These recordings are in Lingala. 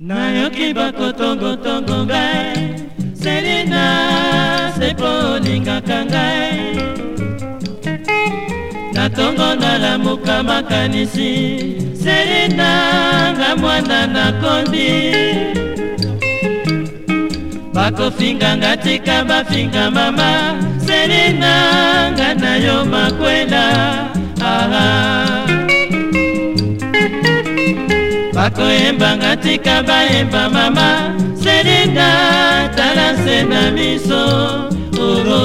nayoki bakotongotongo ngai selina se mpo olingaka ngai natongo nalamuka makanisi selina nga mwana nakondi bakofinga nga tika bafinga mama selina nga na yo makwela aha ah. oyembanga tika bayemba mama selinda tala nse na miso oro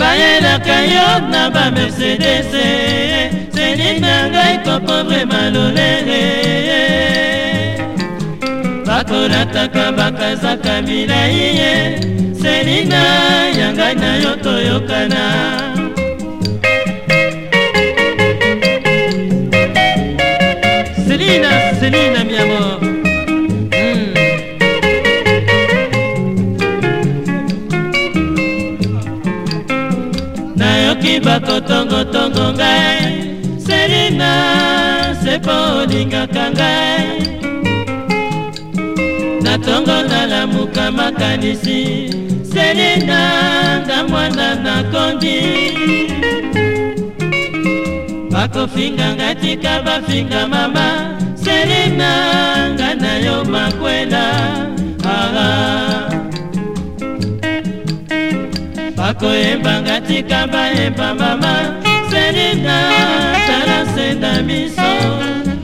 bayelaka yo na bamercedes eh, selinda ngai kopobre malolere bakolataka bakazaka milai ye eh, selinga yangai na yo toyokana Selina, Selina, mi amor. Mm. nayoki bakotongotongo ngai selina se mpo olingaka ngai natongo nalamuka makanisi selina nga mwana nakondi bakofinganga tika bafinga mama na nga na yo makwela aa ah, ah. bakoyembanga tika bayemba mama selina tala senda miso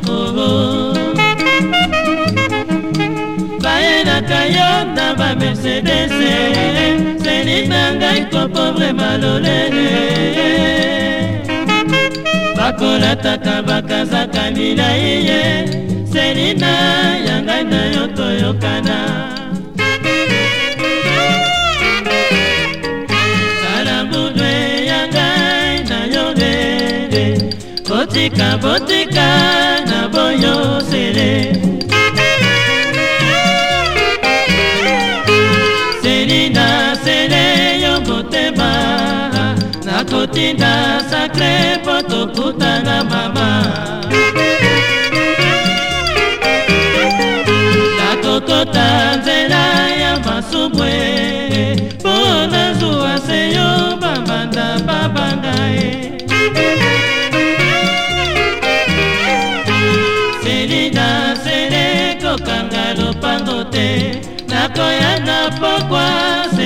oo oh, oh. bayelaka yo na bamercedese selina ngai kopo vrema lolele bakola tata bakazaka milai ye selina yangai na yo toyokana salabudwe yangai na yo bele botika botika na boyosele kotinda sacre po tokutana mama nakokota nzela ya masubwe mpo nazuwa seyo babanda babanda ye selina sele kokanga lopango te nakoyanga pokwa